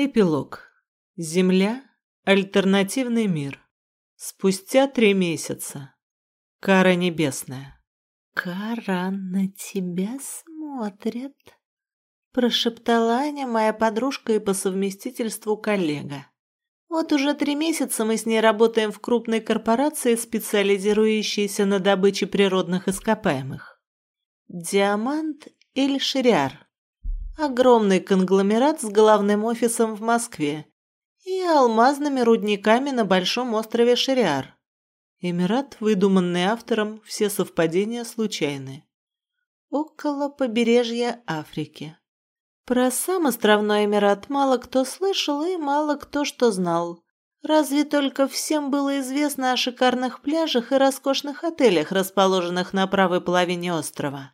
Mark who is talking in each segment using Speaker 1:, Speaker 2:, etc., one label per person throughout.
Speaker 1: Эпилог. Земля. Альтернативный мир. Спустя три месяца. Кара небесная.
Speaker 2: «Кара на тебя смотрит», – прошептала Аня, моя подружка и по совместительству коллега. Вот уже три месяца мы с ней работаем в крупной корпорации, специализирующейся на добыче природных ископаемых. Диамант Эль-Шириар огромный конгломерат с главным офисом в Москве и алмазными рудниками на большом острове Шириар. Эмират, выдуманный автором, все совпадения случайны. Около побережья Африки. Про сам островной Эмират мало кто слышал и мало кто что знал. Разве только всем было известно о шикарных пляжах и роскошных отелях, расположенных на правой половине острова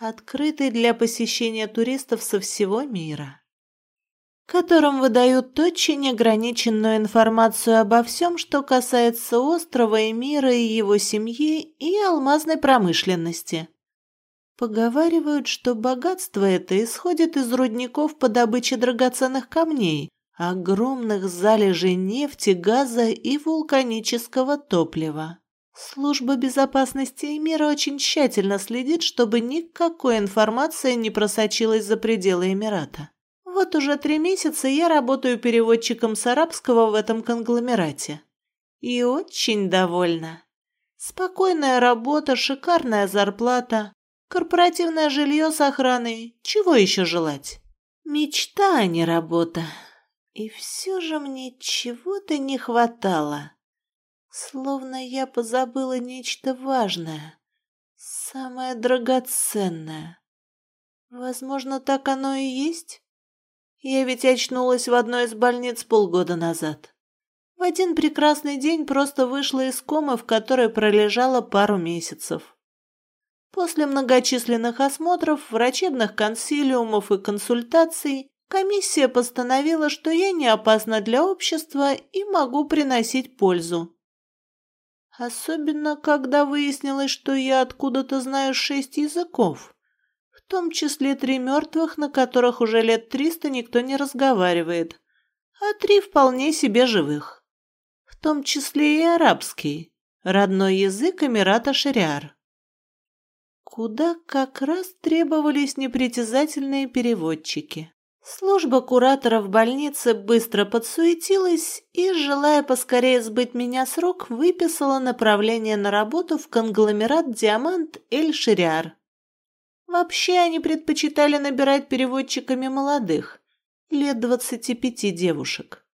Speaker 2: открытый для посещения туристов со всего мира, которым выдают очень ограниченную информацию обо всем, что касается острова и мира и его семьи и алмазной промышленности. Поговаривают, что богатство это исходит из рудников по добыче драгоценных камней, огромных залежей нефти, газа и вулканического топлива. Служба безопасности мира очень тщательно следит, чтобы никакой информации не просочилась за пределы Эмирата. Вот уже три месяца я работаю переводчиком с арабского в этом конгломерате. И очень довольна. Спокойная работа, шикарная зарплата, корпоративное жилье с охраной. Чего еще желать? Мечта, а не работа. И все же мне чего-то не хватало. Словно я позабыла нечто важное, самое драгоценное. Возможно, так оно и есть? Я ведь очнулась в одной из больниц полгода назад. В один прекрасный день просто вышла из комы, в которой пролежала пару месяцев. После многочисленных осмотров, врачебных консилиумов и консультаций, комиссия постановила, что я не опасна для общества и могу приносить пользу. Особенно, когда выяснилось, что я откуда-то знаю шесть языков, в том числе три мертвых, на которых уже лет триста никто не разговаривает, а три вполне себе живых. В том числе и арабский, родной язык Эмирата Шариар. Куда как раз требовались непритязательные переводчики. Служба куратора в больнице быстро подсуетилась и, желая поскорее сбыть меня с рук, выписала направление на работу в конгломерат «Диамант Эль-Шириар». Вообще они предпочитали набирать переводчиками молодых, лет двадцати пяти девушек.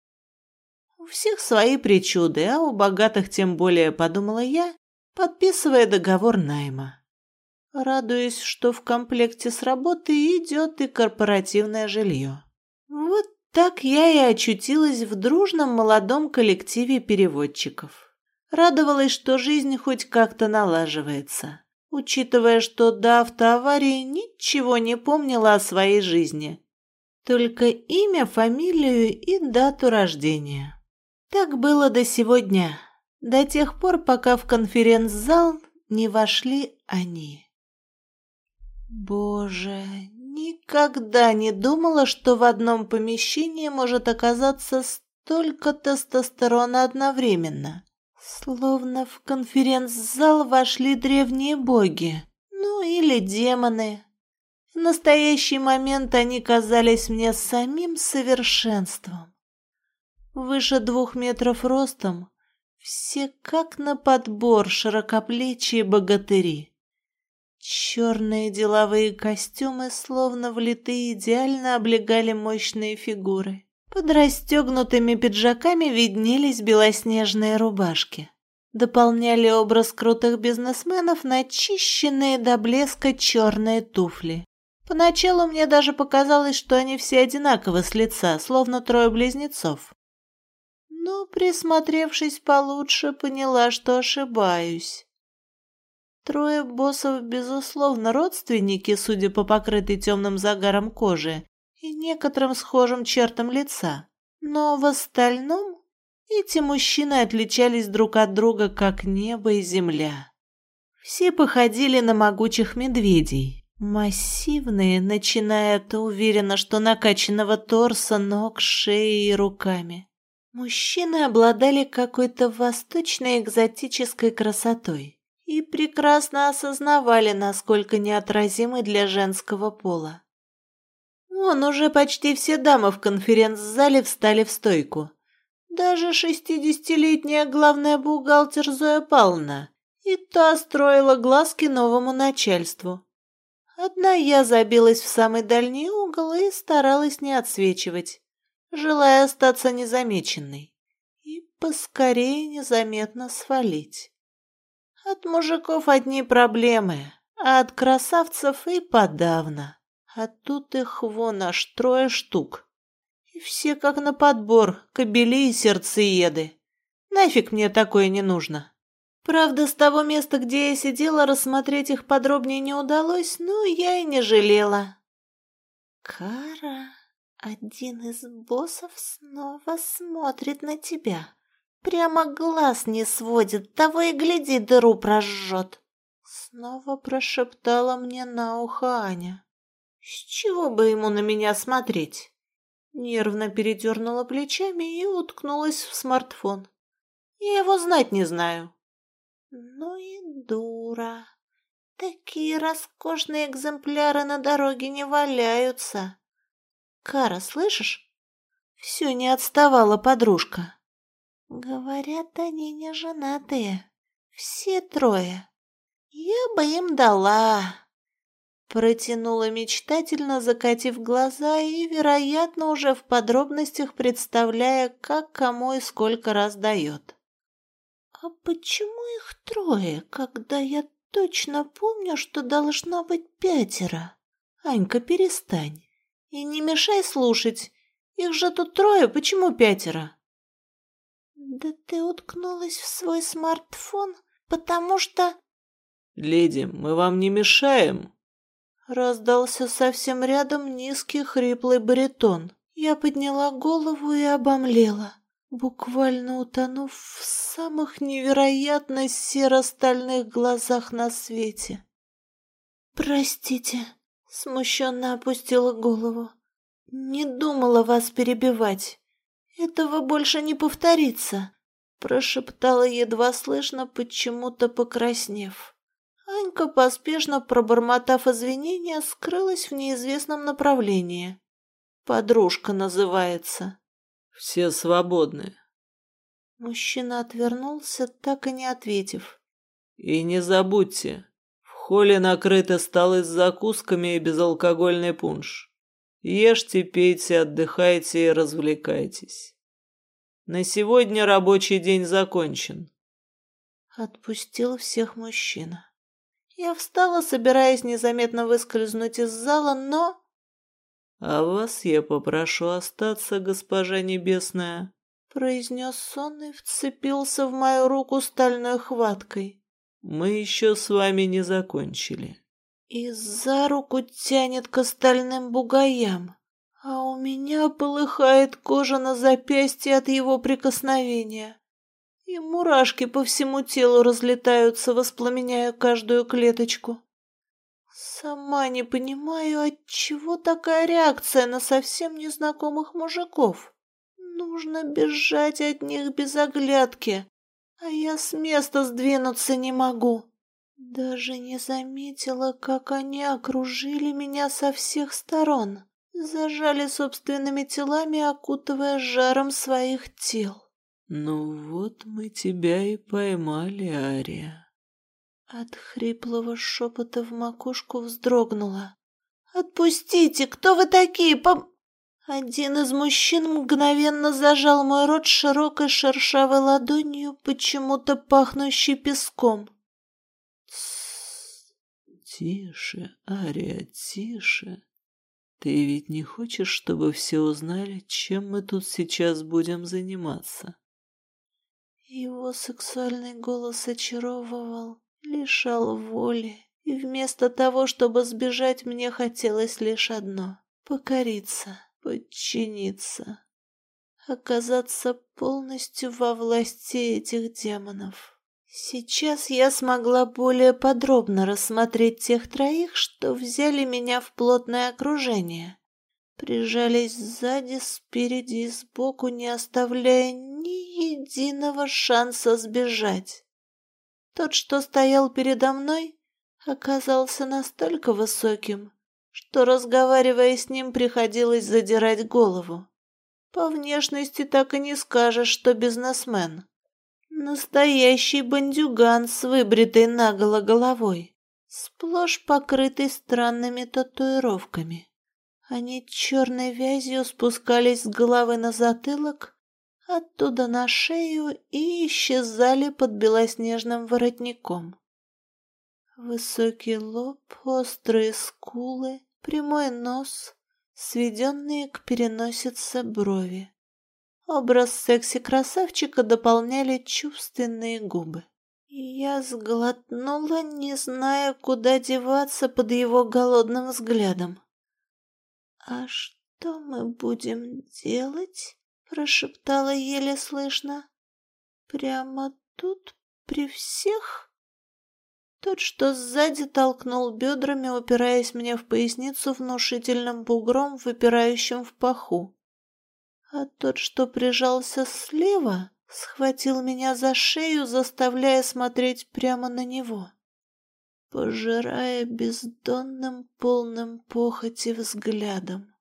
Speaker 2: У всех свои причуды, а у богатых тем более, подумала я, подписывая договор найма радуясь, что в комплекте с работы идет и корпоративное жилье. Вот так я и очутилась в дружном молодом коллективе переводчиков. Радовалась, что жизнь хоть как-то налаживается, учитывая, что до автоаварии ничего не помнила о своей жизни. Только имя, фамилию и дату рождения. Так было до сегодня, до тех пор, пока в конференц-зал не вошли они. Боже, никогда не думала, что в одном помещении может оказаться столько тестостерона одновременно. Словно в конференц-зал вошли древние боги, ну или демоны. В настоящий момент они казались мне самим совершенством. Выше двух метров ростом, все как на подбор широкоплечие богатыри. Черные деловые костюмы, словно влитые, идеально облегали мощные фигуры. Под расстегнутыми пиджаками виднелись белоснежные рубашки. Дополняли образ крутых бизнесменов начищенные до блеска черные туфли. Поначалу мне даже показалось, что они все одинаковы с лица, словно трое близнецов. Но, присмотревшись получше, поняла, что ошибаюсь. Трое боссов, безусловно, родственники, судя по покрытой темным загаром кожи и некоторым схожим чертам лица. Но в остальном эти мужчины отличались друг от друга, как небо и земля. Все походили на могучих медведей, Массивные, начиная от уверенно, что накачанного торса, ног, шеи и руками. Мужчины обладали какой-то восточной экзотической красотой и прекрасно осознавали, насколько неотразимы для женского пола. Вон уже почти все дамы в конференц-зале встали в стойку. Даже шестидесятилетняя главная бухгалтер Зоя Павловна, и та строила глазки новому начальству. Одна я забилась в самый дальний угол и старалась не отсвечивать, желая остаться незамеченной и поскорее незаметно свалить. От мужиков одни проблемы, а от красавцев и подавно. А тут их вон аж трое штук. И все как на подбор, кобели и сердцееды. Нафиг мне такое не нужно. Правда, с того места, где я сидела, рассмотреть их подробнее не удалось, но я и не жалела. Кара, один из боссов снова смотрит на тебя. Прямо глаз не сводит, того и гляди, дыру прожжет. Снова прошептала мне на ухо Аня. С чего бы ему на меня смотреть? Нервно передернула плечами и уткнулась в смартфон. Я его знать не знаю. Ну и дура. Такие роскошные экземпляры на дороге не валяются. Кара, слышишь? Все не отставала подружка. Говорят, они не женатые. Все трое. Я бы им дала. Протянула мечтательно, закатив глаза и, вероятно, уже в подробностях представляя, как кому и сколько раз дает. «А почему их трое, когда я точно помню, что должно быть пятеро? Анька, перестань. И не мешай слушать. Их же тут трое, почему пятеро?» «Да ты уткнулась в свой смартфон, потому что...»
Speaker 1: «Леди, мы вам не мешаем?»
Speaker 2: Раздался совсем рядом низкий хриплый баритон. Я подняла голову и обомлела буквально утонув в самых невероятно серо-стальных глазах на свете. «Простите», — смущенно опустила голову. «Не думала вас перебивать. Этого больше не повторится», — прошептала едва слышно, почему-то покраснев. Анька, поспешно пробормотав извинения, скрылась в неизвестном направлении. «Подружка называется».
Speaker 1: Все свободны.
Speaker 2: Мужчина отвернулся, так и не ответив.
Speaker 1: И не забудьте, в холле накрыты столы с закусками и безалкогольный пунш. Ешьте, пейте, отдыхайте и развлекайтесь. На сегодня рабочий день закончен.
Speaker 2: Отпустил всех мужчина. Я встала, собираясь незаметно выскользнуть из зала, но...
Speaker 1: «А вас я попрошу остаться, госпожа небесная», —
Speaker 2: произнес он и вцепился в мою руку стальной хваткой.
Speaker 1: «Мы еще с вами не закончили».
Speaker 2: И за руку тянет к остальным бугаям, а у меня полыхает кожа на запястье от его прикосновения. И мурашки по всему телу разлетаются, воспламеняя каждую клеточку. Сама не понимаю, от чего такая реакция на совсем незнакомых мужиков. Нужно бежать от них без оглядки, а я с места сдвинуться не могу. Даже не заметила, как они окружили меня со всех сторон, зажали собственными телами, окутывая жаром своих тел.
Speaker 1: «Ну вот мы тебя и поймали, Ария»,
Speaker 2: от хриплого шепота в макушку вздрогнула. «Отпустите! Кто вы такие? Пом...» Один из мужчин мгновенно зажал мой рот широкой шершавой ладонью, почему-то пахнущей песком.
Speaker 1: «Тише, Ария, тише. Ты ведь не хочешь, чтобы все узнали, чем мы тут сейчас будем заниматься?»
Speaker 2: Его сексуальный голос очаровывал, лишал воли, и вместо того, чтобы сбежать, мне хотелось лишь одно — покориться, подчиниться, оказаться полностью во власти этих демонов. Сейчас я смогла более подробно рассмотреть тех троих, что взяли меня в плотное окружение. Прижались сзади, спереди и сбоку, не оставляя ни единого шанса сбежать. Тот, что стоял передо мной, оказался настолько высоким, что, разговаривая с ним, приходилось задирать голову. По внешности так и не скажешь, что бизнесмен. Настоящий бандюган с выбритой наголо головой, сплошь покрытый странными татуировками. Они черной вязью спускались с головы на затылок, оттуда на шею и исчезали под белоснежным воротником. Высокий лоб, острые скулы, прямой нос, сведенные к переносице брови. Образ секси-красавчика дополняли чувственные губы. Я сглотнула, не зная, куда деваться под его голодным взглядом. «А что мы будем делать?» — прошептала еле слышно. «Прямо тут, при всех?» Тот, что сзади толкнул бедрами, упираясь мне в поясницу внушительным бугром, выпирающим в паху а тот, что прижался слева, схватил меня за шею, заставляя смотреть прямо на него, пожирая бездонным, полным похоти взглядом.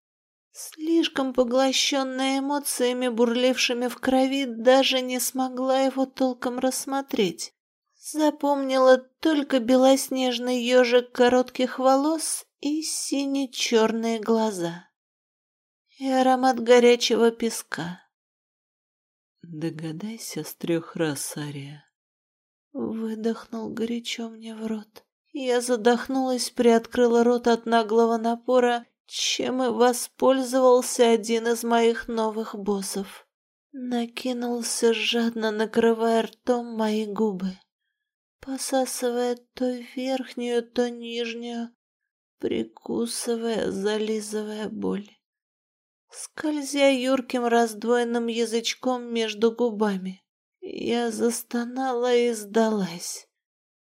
Speaker 2: Слишком поглощенная эмоциями, бурлившими в крови, даже не смогла его толком рассмотреть. Запомнила только белоснежный ежик коротких волос и сине-черные глаза и аромат горячего песка.
Speaker 1: Догадайся с трех раз, Ария.
Speaker 2: Выдохнул горячо мне в рот. Я задохнулась, приоткрыла рот от наглого напора, чем и воспользовался один из моих новых боссов. Накинулся жадно, накрывая ртом мои губы, посасывая то верхнюю, то нижнюю, прикусывая, зализывая боль скользя юрким раздвоенным язычком между губами. Я застонала и сдалась.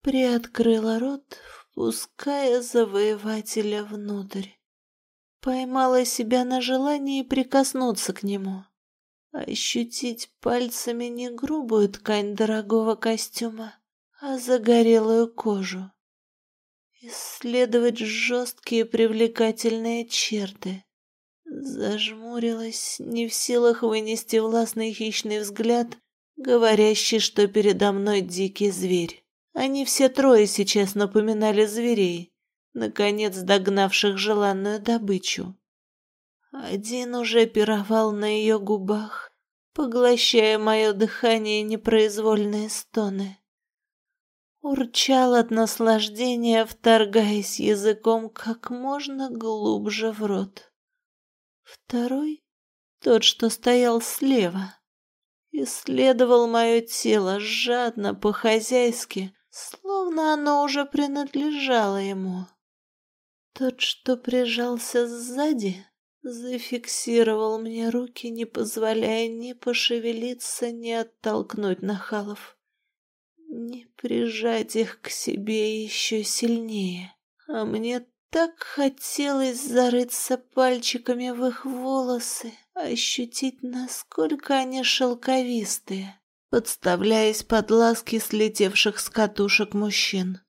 Speaker 2: Приоткрыла рот, впуская завоевателя внутрь. Поймала себя на желании прикоснуться к нему. Ощутить пальцами не грубую ткань дорогого костюма, а загорелую кожу. Исследовать жесткие привлекательные черты Зажмурилась, не в силах вынести властный хищный взгляд, говорящий, что передо мной дикий зверь. Они все трое сейчас напоминали зверей, наконец догнавших желанную добычу. Один уже пировал на ее губах, поглощая мое дыхание непроизвольные стоны. Урчал от наслаждения, вторгаясь языком как можно глубже в рот. Второй, тот, что стоял слева, исследовал мое тело жадно, по-хозяйски, словно оно уже принадлежало ему. Тот, что прижался сзади, зафиксировал мне руки, не позволяя ни пошевелиться, ни оттолкнуть нахалов, ни прижать их к себе еще сильнее. А мне так хотелось зарыться пальчиками в их волосы, ощутить, насколько они шелковистые, подставляясь под ласки слетевших с катушек мужчин.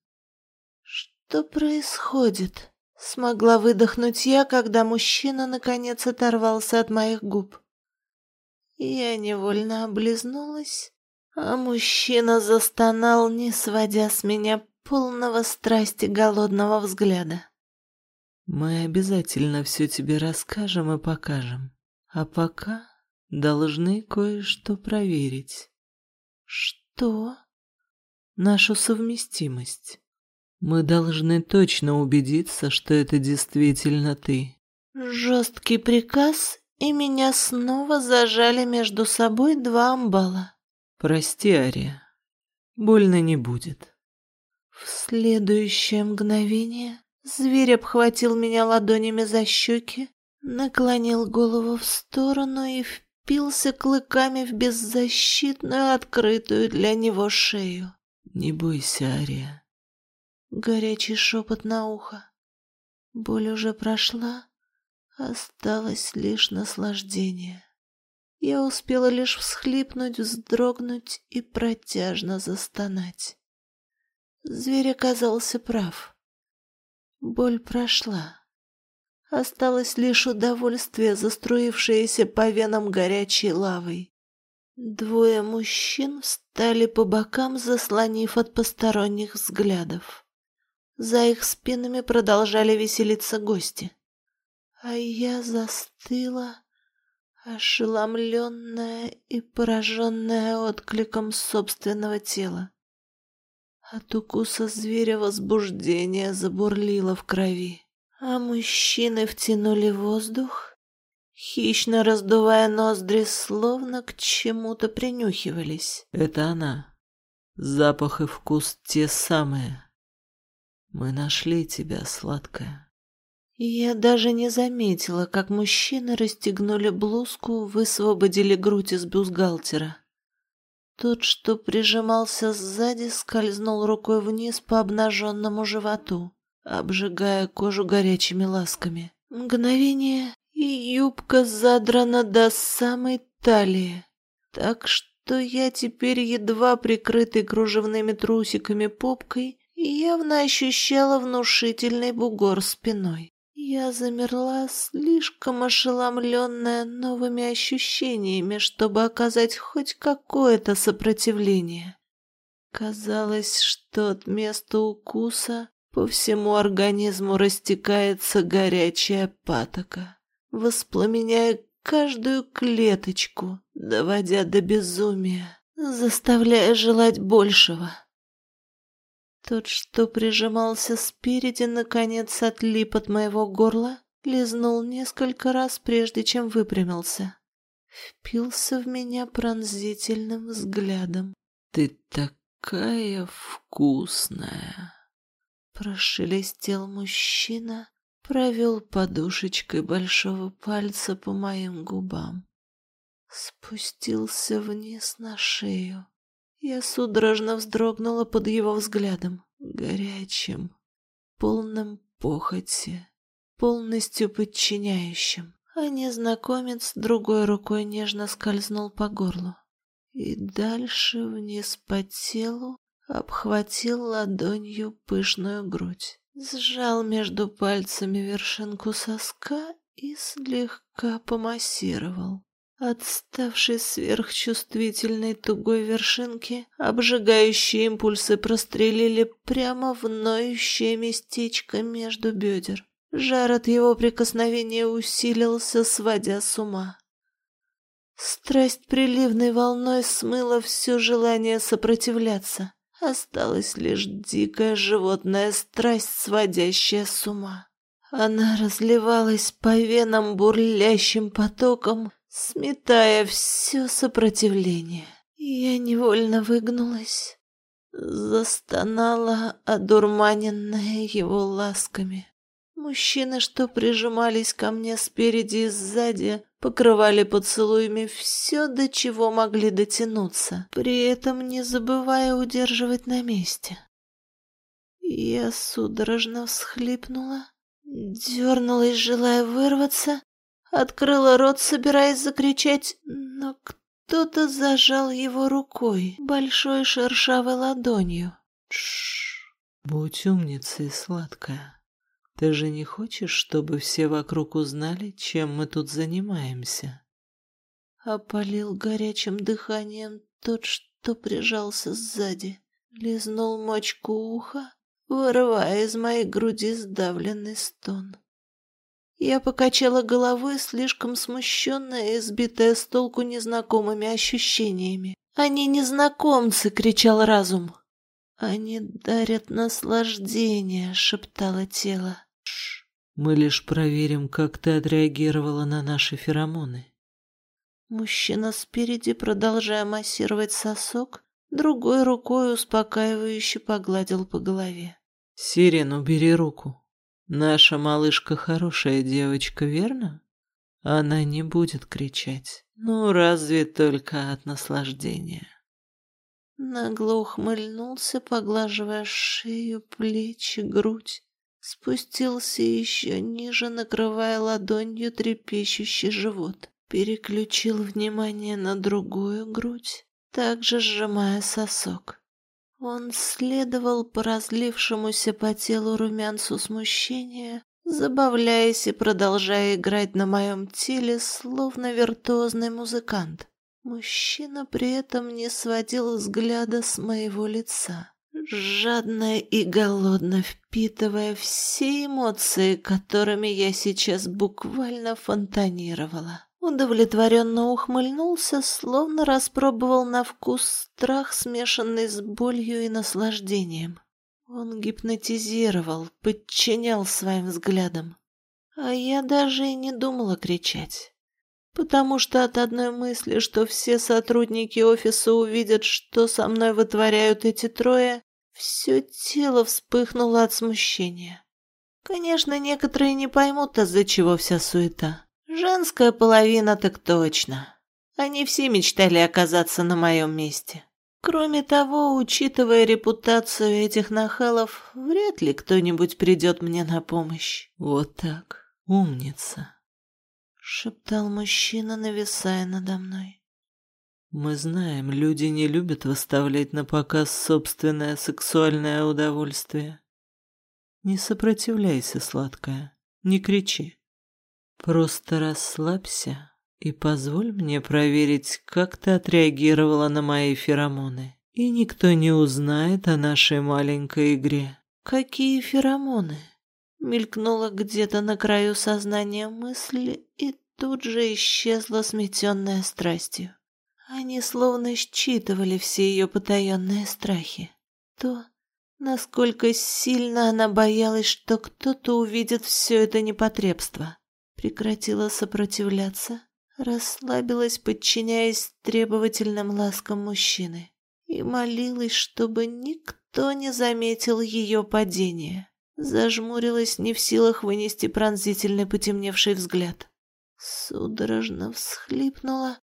Speaker 2: «Что происходит?» — смогла выдохнуть я, когда мужчина наконец оторвался от моих губ. Я невольно облизнулась, а мужчина застонал, не сводя с меня полного страсти голодного взгляда.
Speaker 1: Мы обязательно все тебе расскажем и покажем. А пока должны кое-что проверить.
Speaker 2: Что?
Speaker 1: Нашу совместимость. Мы должны точно убедиться, что это действительно ты.
Speaker 2: Жесткий приказ, и меня снова зажали между собой два амбала.
Speaker 1: Прости, Ария. Больно не будет.
Speaker 2: В следующее мгновение Зверь обхватил меня ладонями за щеки, наклонил голову в сторону и впился клыками в беззащитную, открытую для него шею.
Speaker 1: Не бойся, Ария.
Speaker 2: Горячий шепот на ухо. Боль уже прошла, осталось лишь наслаждение. Я успела лишь всхлипнуть, вздрогнуть и протяжно застонать. Зверь оказался прав. Боль прошла. Осталось лишь удовольствие, заструившееся по венам горячей лавой. Двое мужчин встали по бокам, заслонив от посторонних взглядов. За их спинами продолжали веселиться гости. А я застыла, ошеломленная и пораженная откликом собственного тела. От укуса зверя возбуждение забурлило в крови, а мужчины втянули воздух хищно раздувая ноздри, словно к чему-то принюхивались.
Speaker 1: Это она. Запах и вкус те самые. Мы нашли тебя, сладкая.
Speaker 2: Я даже не заметила, как мужчины расстегнули блузку, высвободили грудь из бюстгальтера. Тот, что прижимался сзади, скользнул рукой вниз по обнаженному животу, обжигая кожу горячими ласками. Мгновение, и юбка задрана до самой талии, так что я теперь едва прикрытый кружевными трусиками попкой явно ощущала внушительный бугор спиной. Я замерла, слишком ошеломленная новыми ощущениями, чтобы оказать хоть какое-то сопротивление. Казалось, что от места укуса по всему организму растекается горячая патока воспламеняя каждую клеточку, доводя до безумия, заставляя желать большего. Тот, что прижимался спереди, наконец отлип от моего горла, лизнул несколько раз, прежде чем выпрямился. Впился в меня пронзительным взглядом.
Speaker 1: «Ты такая вкусная!»
Speaker 2: Прошелестел мужчина, провел подушечкой большого пальца по моим губам. Спустился вниз на шею. Я судорожно вздрогнула под его взглядом, горячим, полным похоти, полностью подчиняющим. А незнакомец другой рукой нежно скользнул по горлу. И дальше вниз по телу обхватил ладонью пышную грудь сжал между пальцами вершинку соска и слегка помассировал. Отставшей сверхчувствительной тугой вершинки обжигающие импульсы прострелили прямо в ноющее местечко между бедер. Жар от его прикосновения усилился, сводя с ума. Страсть приливной волной смыла все желание сопротивляться. Осталась лишь дикая животная страсть, сводящая с ума. Она разливалась по венам бурлящим потоком, сметая все сопротивление. Я невольно выгнулась, застонала, одурманенная его ласками. Мужчины, что прижимались ко мне спереди и сзади, покрывали поцелуями все, до чего могли дотянуться, при этом не забывая удерживать на месте. Я судорожно всхлипнула, дернулась, желая вырваться, открыла рот, собираясь закричать, но кто-то зажал его рукой, большой шершавой ладонью.
Speaker 1: Тш, будь умницей, сладкая. Ты же не хочешь, чтобы все вокруг узнали, чем мы тут занимаемся?»
Speaker 2: Опалил горячим дыханием тот, что прижался сзади. Лизнул мочку уха, вырывая из моей груди сдавленный стон. Я покачала головой, слишком смущенная и сбитая с толку незнакомыми ощущениями. «Они незнакомцы!» — кричал разум. «Они дарят наслаждение!» — шептало тело.
Speaker 1: Мы лишь проверим, как ты отреагировала на наши феромоны.
Speaker 2: Мужчина спереди, продолжая массировать сосок, другой рукой успокаивающе погладил по голове.
Speaker 1: Сирен, убери руку. Наша малышка хорошая девочка, верно? Она не будет кричать. Ну, разве только от наслаждения.
Speaker 2: нагло ухмыльнулся, поглаживая шею, плечи, грудь. Спустился еще ниже, накрывая ладонью трепещущий живот. Переключил внимание на другую грудь, также сжимая сосок. Он следовал по разлившемуся по телу румянцу смущения, забавляясь и продолжая играть на моем теле, словно виртуозный музыкант. Мужчина при этом не сводил взгляда с моего лица, жадно и голодно впитывая все эмоции, которыми я сейчас буквально фонтанировала. Удовлетворенно ухмыльнулся, словно распробовал на вкус страх, смешанный с болью и наслаждением. Он гипнотизировал, подчинял своим взглядам. А я даже и не думала кричать потому что от одной мысли, что все сотрудники офиса увидят, что со мной вытворяют эти трое, все тело вспыхнуло от смущения. Конечно, некоторые не поймут, из-за чего вся суета. Женская половина так точно. Они все мечтали оказаться на моем месте. Кроме того, учитывая репутацию этих нахалов, вряд ли кто-нибудь придет мне на помощь.
Speaker 1: Вот так. Умница
Speaker 2: шептал мужчина, нависая надо мной.
Speaker 1: Мы знаем, люди не любят выставлять на показ собственное сексуальное удовольствие. Не сопротивляйся, сладкая, не кричи. Просто расслабься и позволь мне проверить, как ты отреагировала на мои феромоны. И никто не узнает о нашей маленькой игре.
Speaker 2: Какие феромоны? Мелькнула где-то на краю сознания мысль и тут же исчезла, сметенная страстью. Они словно считывали все ее потаенные страхи. То, насколько сильно она боялась, что кто-то увидит все это непотребство. Прекратила сопротивляться, расслабилась, подчиняясь требовательным ласкам мужчины, и молилась, чтобы никто не заметил ее падения. Зажмурилась, не в силах вынести пронзительный потемневший взгляд. Судорожно всхлипнула,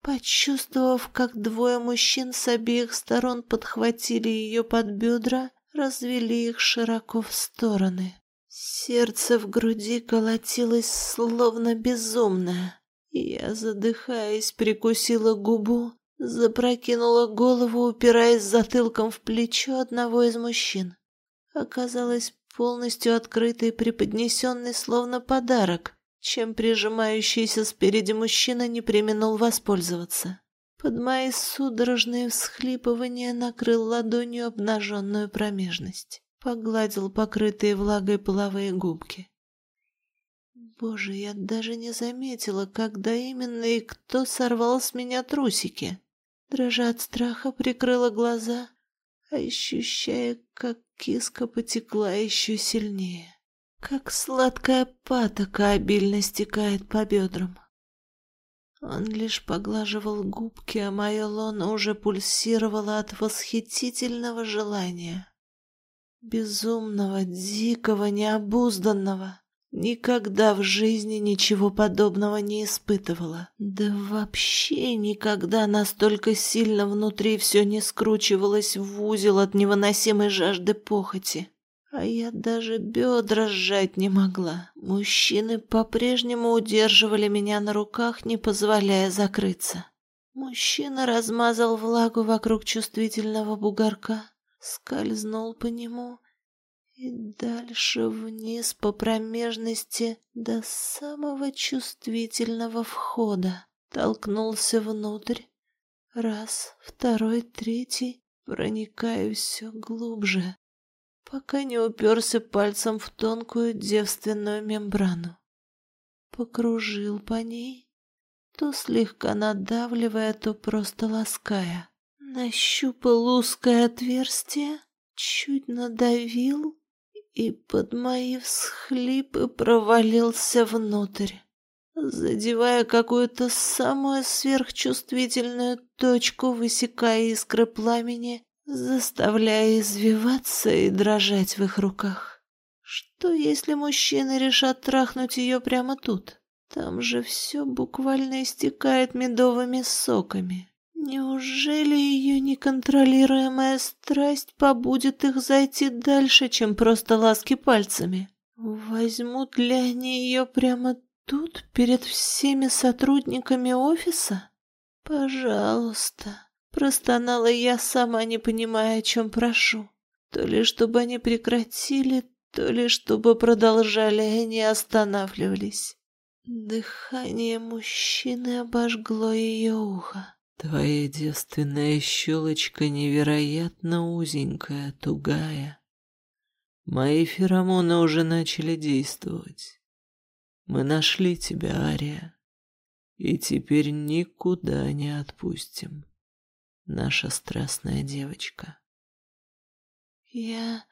Speaker 2: почувствовав, как двое мужчин с обеих сторон подхватили ее под бедра, развели их широко в стороны. Сердце в груди колотилось словно безумное. Я, задыхаясь, прикусила губу, запрокинула голову, упираясь затылком в плечо одного из мужчин. Оказалось полностью открытый, преподнесенный словно подарок, чем прижимающийся спереди мужчина не применил воспользоваться. Под мои судорожные всхлипывания накрыл ладонью обнаженную промежность, погладил покрытые влагой половые губки. Боже, я даже не заметила, когда именно и кто сорвал с меня трусики. Дрожа от страха, прикрыла глаза, ощущая, как киска потекла еще сильнее, как сладкая патока обильно стекает по бедрам. Он лишь поглаживал губки, а мое лоно уже пульсировало от восхитительного желания. Безумного, дикого, необузданного. Никогда в жизни ничего подобного не испытывала. Да вообще никогда настолько сильно внутри все не скручивалось в узел от невыносимой жажды похоти. А я даже бедра сжать не могла. Мужчины по-прежнему удерживали меня на руках, не позволяя закрыться. Мужчина размазал влагу вокруг чувствительного бугорка, скользнул по нему и дальше вниз по промежности до самого чувствительного входа. Толкнулся внутрь. Раз, второй, третий. Проникаю все глубже, пока не уперся пальцем в тонкую девственную мембрану. Покружил по ней, то слегка надавливая, то просто лаская. Нащупал узкое отверстие, чуть надавил и под мои всхлипы провалился внутрь, задевая какую-то самую сверхчувствительную точку, высекая искры пламени, заставляя извиваться и дрожать в их руках. Что если мужчины решат трахнуть ее прямо тут? Там же все буквально истекает медовыми соками. Неужели ее неконтролируемая страсть побудет их зайти дальше, чем просто ласки пальцами? Возьмут ли они ее прямо тут, перед всеми сотрудниками офиса? Пожалуйста, простонала я, сама не понимая, о чем прошу. То ли чтобы они прекратили, то ли чтобы продолжали, и не останавливались. Дыхание мужчины обожгло ее ухо.
Speaker 1: Твоя девственная щелочка невероятно узенькая, тугая. Мои феромоны уже начали действовать. Мы нашли тебя, Ария, и теперь никуда не отпустим. Наша страстная девочка.
Speaker 2: Я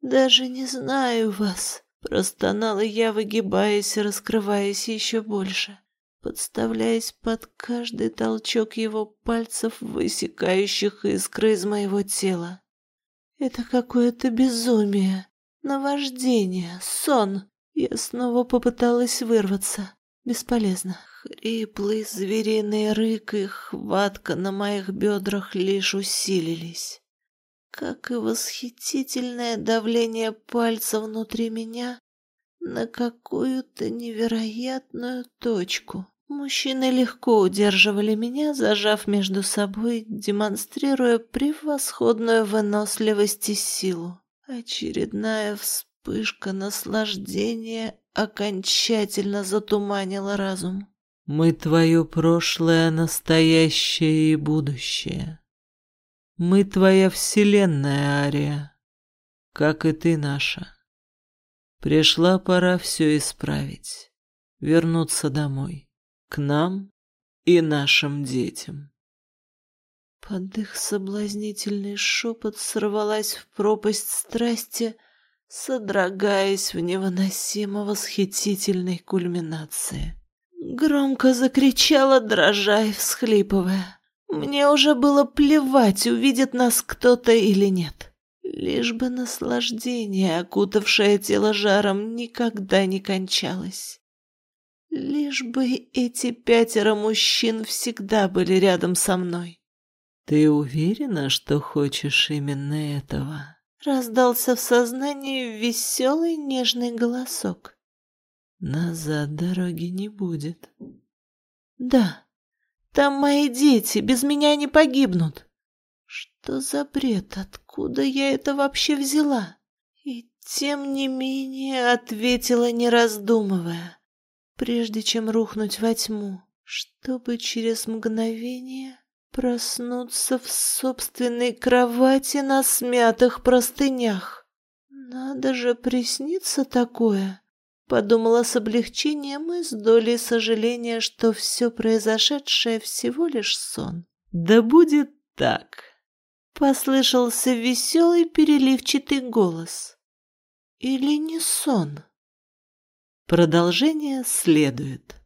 Speaker 2: даже не знаю вас, простонала я, выгибаясь и раскрываясь еще больше подставляясь под каждый толчок его пальцев, высекающих искры из моего тела. Это какое-то безумие, наваждение, сон. Я снова попыталась вырваться. Бесполезно. Хриплый звериный рык и хватка на моих бедрах лишь усилились. Как и восхитительное давление пальца внутри меня на какую-то невероятную точку. Мужчины легко удерживали меня, зажав между собой, демонстрируя превосходную выносливость и силу. Очередная вспышка наслаждения окончательно затуманила разум.
Speaker 1: «Мы твое прошлое, настоящее и будущее. Мы твоя вселенная, Ария, как и ты наша. Пришла пора все исправить, вернуться домой» к нам и нашим детям.
Speaker 2: Под их соблазнительный шепот сорвалась в пропасть страсти, содрогаясь в невыносимо восхитительной кульминации. Громко закричала, дрожа и всхлипывая. Мне уже было плевать, увидит нас кто-то или нет. Лишь бы наслаждение, окутавшее тело жаром, никогда не кончалось. Лишь бы эти пятеро мужчин всегда были рядом со мной.
Speaker 1: «Ты уверена, что хочешь именно этого?»
Speaker 2: Раздался в сознании веселый нежный голосок.
Speaker 1: «Назад дороги не будет».
Speaker 2: «Да, там мои дети, без меня не погибнут». Что за бред? Откуда я это вообще взяла? И тем не менее ответила, не раздумывая прежде чем рухнуть во тьму, чтобы через мгновение проснуться в собственной кровати на смятых простынях. Надо же присниться такое, подумала с облегчением и с долей сожаления, что все произошедшее всего лишь сон.
Speaker 1: Да будет так,
Speaker 2: послышался веселый переливчатый голос. Или не сон?
Speaker 1: Продолжение следует.